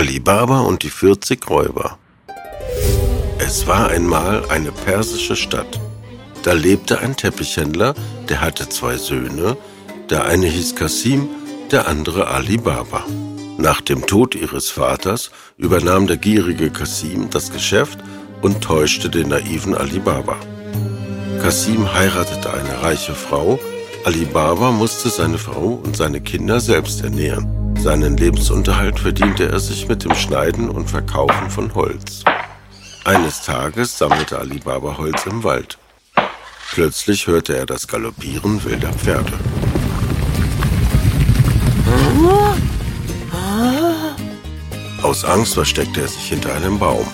Ali Baba und die 40 Räuber. Es war einmal eine persische Stadt. Da lebte ein Teppichhändler, der hatte zwei Söhne. Der eine hieß Kasim, der andere Ali Baba. Nach dem Tod ihres Vaters übernahm der gierige Kasim das Geschäft und täuschte den naiven Ali Baba. Kasim heiratete eine reiche Frau. Ali Baba musste seine Frau und seine Kinder selbst ernähren. Seinen Lebensunterhalt verdiente er sich mit dem Schneiden und Verkaufen von Holz. Eines Tages sammelte Ali Baba Holz im Wald. Plötzlich hörte er das Galoppieren wilder Pferde. Aus Angst versteckte er sich hinter einem Baum.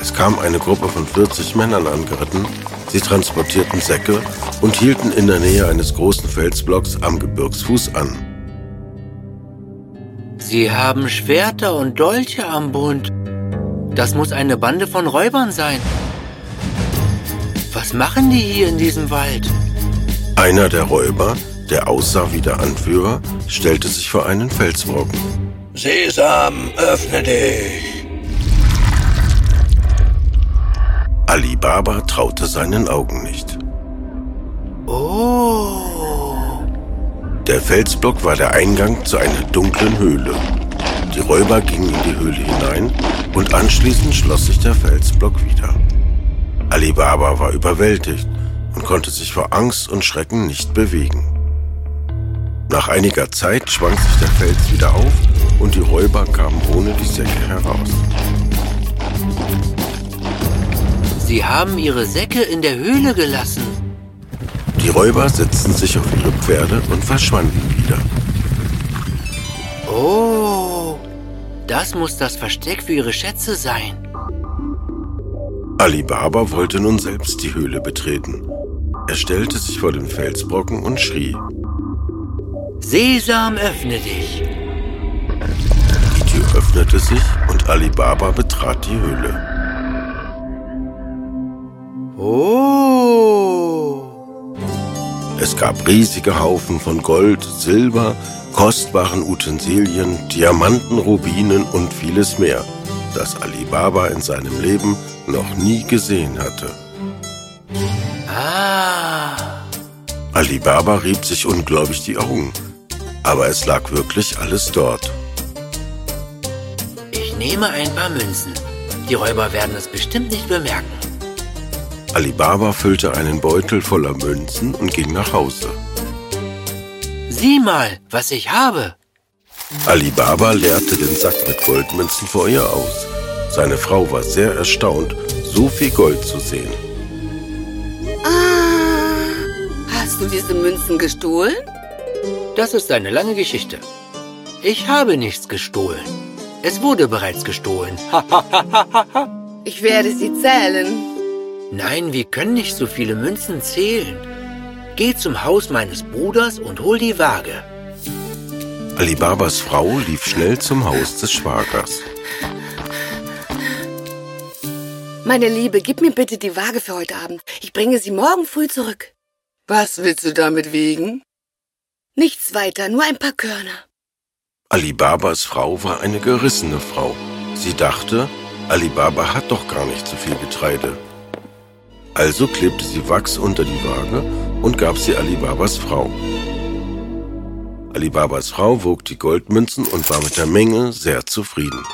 Es kam eine Gruppe von 40 Männern angeritten. Sie transportierten Säcke und hielten in der Nähe eines großen Felsblocks am Gebirgsfuß an. Sie haben Schwerter und Dolche am Bund. Das muss eine Bande von Räubern sein. Was machen die hier in diesem Wald? Einer der Räuber, der aussah wie der Anführer, stellte sich vor einen Felsbrocken. Sesam, öffne dich! Ali Baba traute seinen Augen nicht. Oh. Der Felsblock war der Eingang zu einer dunklen Höhle. Die Räuber gingen in die Höhle hinein und anschließend schloss sich der Felsblock wieder. Ali Baba war überwältigt und konnte sich vor Angst und Schrecken nicht bewegen. Nach einiger Zeit schwang sich der Fels wieder auf und die Räuber kamen ohne die Säcke heraus. Sie haben ihre Säcke in der Höhle gelassen. Die Räuber setzten sich auf ihre Pferde und verschwanden wieder. Oh, das muss das Versteck für ihre Schätze sein. Ali Baba wollte nun selbst die Höhle betreten. Er stellte sich vor den Felsbrocken und schrie. Sesam, öffne dich. Die Tür öffnete sich und Ali Baba betrat die Höhle. Oh. Es gab riesige Haufen von Gold, Silber, kostbaren Utensilien, Diamanten, Rubinen und vieles mehr, das Ali Baba in seinem Leben noch nie gesehen hatte. Ah. Ali Baba rieb sich ungläubig die Augen, aber es lag wirklich alles dort. Ich nehme ein paar Münzen. Die Räuber werden es bestimmt nicht bemerken. Ali Baba füllte einen Beutel voller Münzen und ging nach Hause. Sieh mal, was ich habe. Ali Baba leerte den Sack mit Goldmünzen vor ihr aus. Seine Frau war sehr erstaunt, so viel Gold zu sehen. Ah, hast du diese Münzen gestohlen? Das ist eine lange Geschichte. Ich habe nichts gestohlen. Es wurde bereits gestohlen. Ich werde sie zählen. Nein, wir können nicht so viele Münzen zählen. Geh zum Haus meines Bruders und hol die Waage. Ali Babas Frau lief schnell zum Haus des Schwagers. Meine Liebe, gib mir bitte die Waage für heute Abend. Ich bringe sie morgen früh zurück. Was willst du damit wiegen? Nichts weiter, nur ein paar Körner. Ali Babas Frau war eine gerissene Frau. Sie dachte, Ali Baba hat doch gar nicht so viel Getreide. Also klebte sie Wachs unter die Waage und gab sie Ali Babas Frau. Ali Babas Frau wog die Goldmünzen und war mit der Menge sehr zufrieden.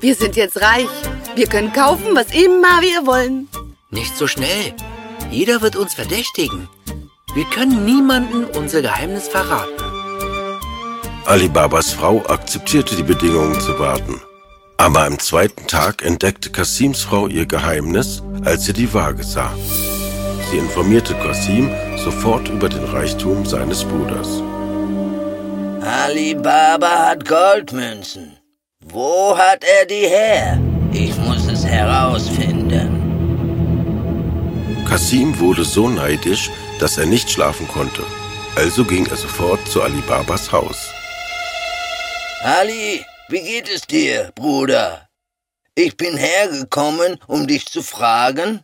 Wir sind jetzt reich. Wir können kaufen, was immer wir wollen. Nicht so schnell. Jeder wird uns verdächtigen. Wir können niemandem unser Geheimnis verraten. Ali Babas Frau akzeptierte die Bedingungen zu warten. Aber am zweiten Tag entdeckte Kasims Frau ihr Geheimnis, als sie die Waage sah. Sie informierte Kasim sofort über den Reichtum seines Bruders. Ali Baba hat Goldmünzen. Wo hat er die her? Ich muss es herausfinden. Kasim wurde so neidisch, dass er nicht schlafen konnte. Also ging er sofort zu Ali Babas Haus. Ali, wie geht es dir, Bruder? Ich bin hergekommen, um dich zu fragen,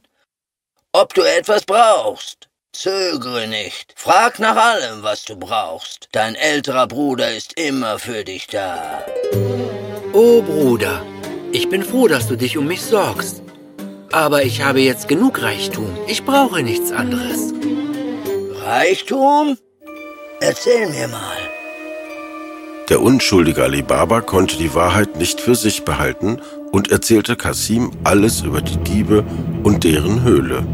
ob du etwas brauchst. Zögere nicht. Frag nach allem, was du brauchst. Dein älterer Bruder ist immer für dich da. Oh Bruder, ich bin froh, dass du dich um mich sorgst. Aber ich habe jetzt genug Reichtum. Ich brauche nichts anderes. Reichtum? Erzähl mir mal. Der unschuldige Alibaba konnte die Wahrheit nicht für sich behalten und erzählte Kasim alles über die Diebe und deren Höhle.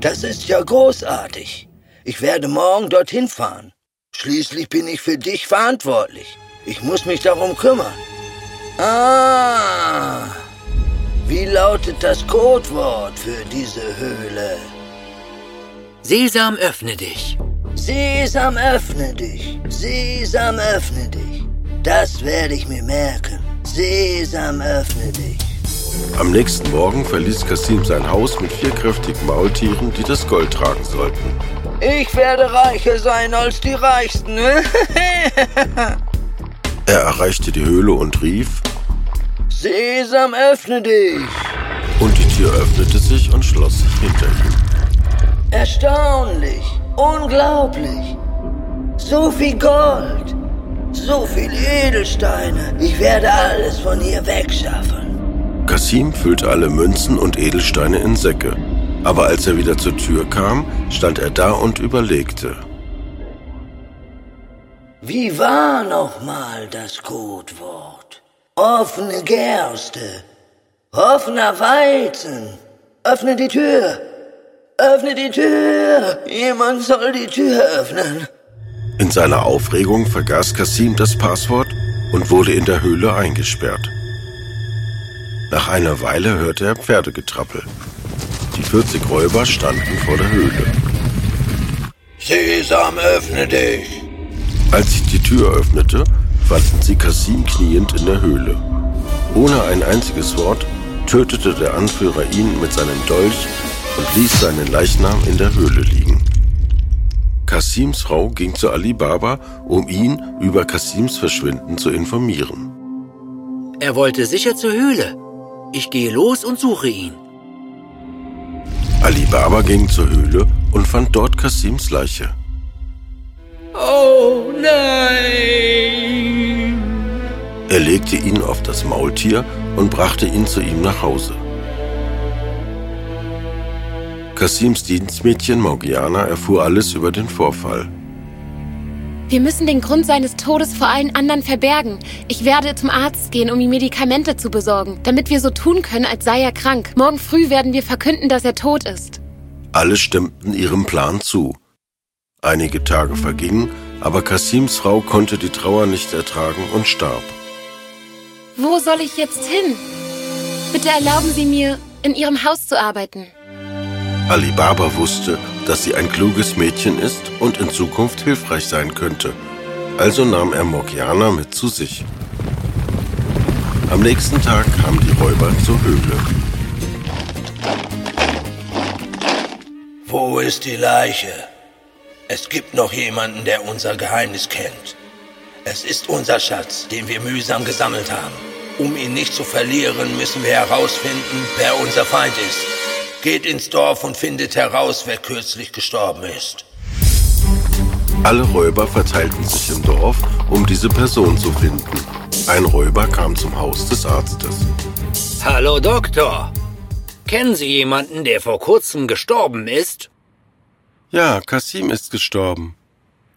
Das ist ja großartig. Ich werde morgen dorthin fahren. Schließlich bin ich für dich verantwortlich. Ich muss mich darum kümmern. Ah, wie lautet das Codewort für diese Höhle? Sesam, öffne dich. Sesam, öffne dich. Sesam, öffne dich. Das werde ich mir merken. Sesam, öffne dich. Am nächsten Morgen verließ Kasim sein Haus mit vier kräftigen Maultieren, die das Gold tragen sollten. Ich werde reicher sein als die Reichsten. er erreichte die Höhle und rief, Sesam, öffne dich! Und die Tür öffnete sich und schloss sich hinter ihm. Erstaunlich, unglaublich. So viel Gold, so viel Edelsteine. Ich werde alles von hier wegschaffen. Kasim füllte alle Münzen und Edelsteine in Säcke. Aber als er wieder zur Tür kam, stand er da und überlegte. Wie war nochmal das Codewort? Offene Gerste, offener Weizen. Öffne die Tür. Öffne die Tür. Jemand soll die Tür öffnen. In seiner Aufregung vergaß Kasim das Passwort und wurde in der Höhle eingesperrt. Nach einer Weile hörte er Pferdegetrappel. Die 40 Räuber standen vor der Höhle. Sesam, öffne dich! Als sich die Tür öffnete, fanden sie Kassim kniend in der Höhle. Ohne ein einziges Wort tötete der Anführer ihn mit seinem Dolch und ließ seinen Leichnam in der Höhle liegen. Kassims Frau ging zu Ali Baba, um ihn über Kassims Verschwinden zu informieren. Er wollte sicher zur Höhle. Ich gehe los und suche ihn. Ali Baba ging zur Höhle und fand dort Kassims Leiche. Oh nein! Er legte ihn auf das Maultier und brachte ihn zu ihm nach Hause. Kassims Dienstmädchen Morgiana erfuhr alles über den Vorfall. Wir müssen den Grund seines Todes vor allen anderen verbergen. Ich werde zum Arzt gehen, um ihm Medikamente zu besorgen, damit wir so tun können, als sei er krank. Morgen früh werden wir verkünden, dass er tot ist. Alle stimmten ihrem Plan zu. Einige Tage vergingen, aber Kassims Frau konnte die Trauer nicht ertragen und starb. Wo soll ich jetzt hin? Bitte erlauben Sie mir, in Ihrem Haus zu arbeiten. Ali Baba wusste, dass sie ein kluges Mädchen ist und in Zukunft hilfreich sein könnte. Also nahm er Morgiana mit zu sich. Am nächsten Tag kamen die Räuber zur Höhle. Wo ist die Leiche? Es gibt noch jemanden, der unser Geheimnis kennt. Es ist unser Schatz, den wir mühsam gesammelt haben. Um ihn nicht zu verlieren, müssen wir herausfinden, wer unser Feind ist. Geht ins Dorf und findet heraus, wer kürzlich gestorben ist. Alle Räuber verteilten sich im Dorf, um diese Person zu finden. Ein Räuber kam zum Haus des Arztes. Hallo Doktor. Kennen Sie jemanden, der vor kurzem gestorben ist? Ja, Kasim ist gestorben.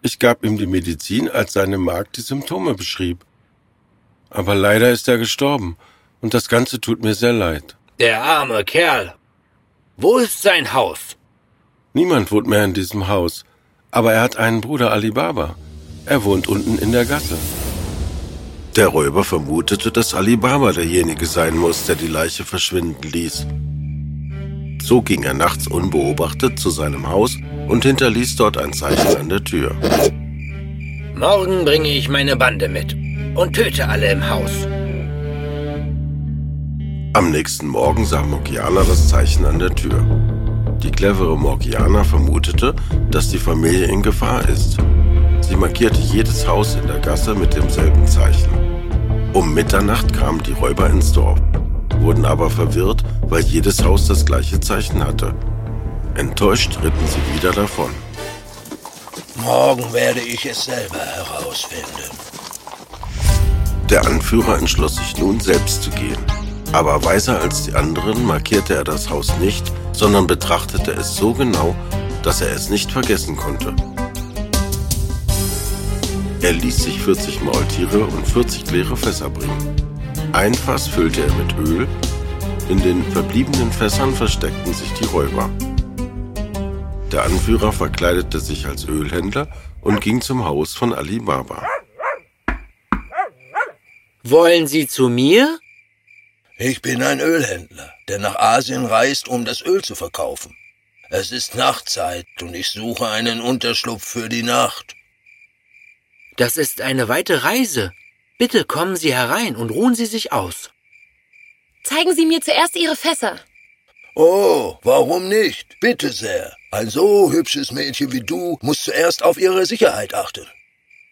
Ich gab ihm die Medizin, als seine Magd die Symptome beschrieb. Aber leider ist er gestorben, und das Ganze tut mir sehr leid. Der arme Kerl. Wo ist sein Haus? Niemand wohnt mehr in diesem Haus, aber er hat einen Bruder Alibaba. Er wohnt unten in der Gasse. Der Räuber vermutete, dass Alibaba derjenige sein muss, der die Leiche verschwinden ließ. So ging er nachts unbeobachtet zu seinem Haus und hinterließ dort ein Zeichen an der Tür. Morgen bringe ich meine Bande mit und töte alle im Haus. Am nächsten Morgen sah Morgiana das Zeichen an der Tür. Die clevere Morgiana vermutete, dass die Familie in Gefahr ist. Sie markierte jedes Haus in der Gasse mit demselben Zeichen. Um Mitternacht kamen die Räuber ins Dorf, wurden aber verwirrt, weil jedes Haus das gleiche Zeichen hatte. Enttäuscht ritten sie wieder davon. Morgen werde ich es selber herausfinden. Der Anführer entschloss sich nun selbst zu gehen. Aber weiser als die anderen markierte er das Haus nicht, sondern betrachtete es so genau, dass er es nicht vergessen konnte. Er ließ sich 40 Maultiere und 40 leere Fässer bringen. Ein Fass füllte er mit Öl, in den verbliebenen Fässern versteckten sich die Räuber. Der Anführer verkleidete sich als Ölhändler und ging zum Haus von Ali Baba. Wollen Sie zu mir? Ich bin ein Ölhändler, der nach Asien reist, um das Öl zu verkaufen. Es ist Nachtzeit und ich suche einen Unterschlupf für die Nacht. Das ist eine weite Reise. Bitte kommen Sie herein und ruhen Sie sich aus. Zeigen Sie mir zuerst Ihre Fässer. Oh, warum nicht? Bitte sehr. Ein so hübsches Mädchen wie du muss zuerst auf ihre Sicherheit achten.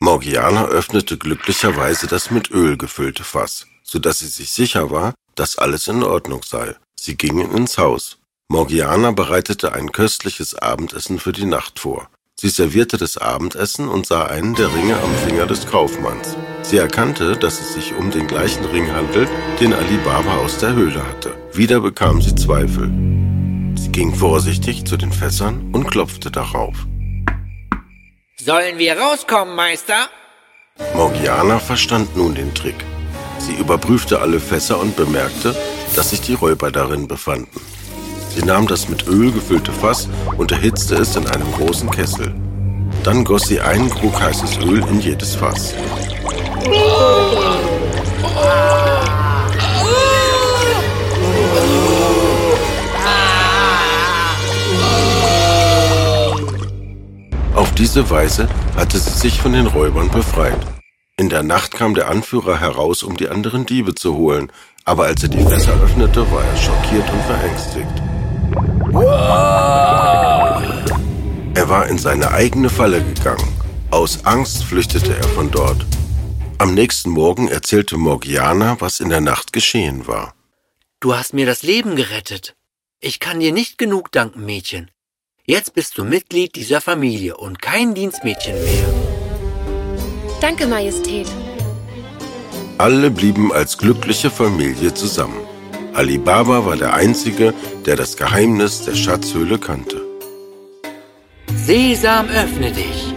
Morgiana öffnete glücklicherweise das mit Öl gefüllte Fass, so dass sie sich sicher war, dass alles in Ordnung sei. Sie gingen ins Haus. Morgiana bereitete ein köstliches Abendessen für die Nacht vor. Sie servierte das Abendessen und sah einen der Ringe am Finger des Kaufmanns. Sie erkannte, dass es sich um den gleichen Ring handelt, den Ali Baba aus der Höhle hatte. Wieder bekam sie Zweifel. Sie ging vorsichtig zu den Fässern und klopfte darauf. Sollen wir rauskommen, Meister? Morgiana verstand nun den Trick. Sie überprüfte alle Fässer und bemerkte, dass sich die Räuber darin befanden. Sie nahm das mit Öl gefüllte Fass und erhitzte es in einem großen Kessel. Dann goss sie einen Krug heißes Öl in jedes Fass. Auf diese Weise hatte sie sich von den Räubern befreit. In der Nacht kam der Anführer heraus, um die anderen Diebe zu holen, aber als er die Fässer öffnete, war er schockiert und verängstigt. Er war in seine eigene Falle gegangen. Aus Angst flüchtete er von dort. Am nächsten Morgen erzählte Morgiana, was in der Nacht geschehen war. Du hast mir das Leben gerettet. Ich kann dir nicht genug danken, Mädchen. Jetzt bist du Mitglied dieser Familie und kein Dienstmädchen mehr. Danke, Majestät. Alle blieben als glückliche Familie zusammen. Ali Baba war der Einzige, der das Geheimnis der Schatzhöhle kannte. Sesam, öffne dich.